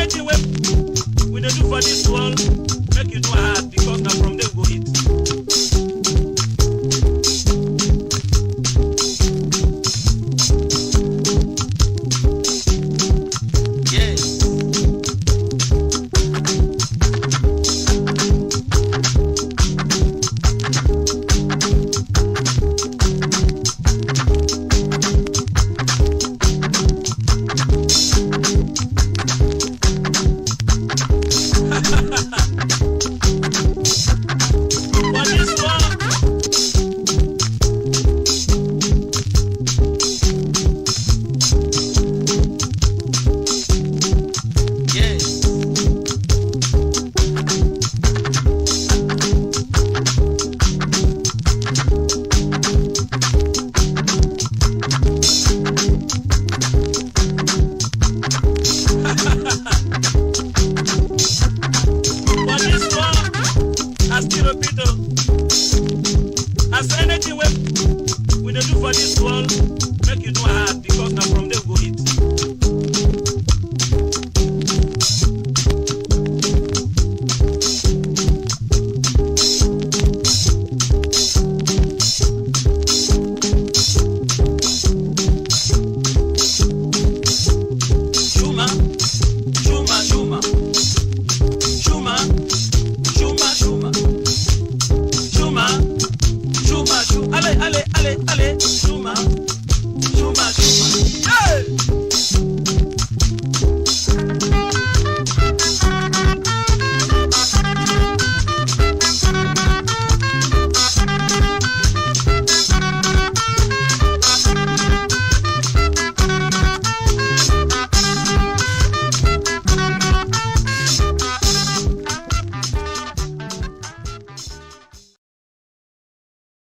Anything we we do for this world, I people. As anything we, do for this world, make you no hard. allez.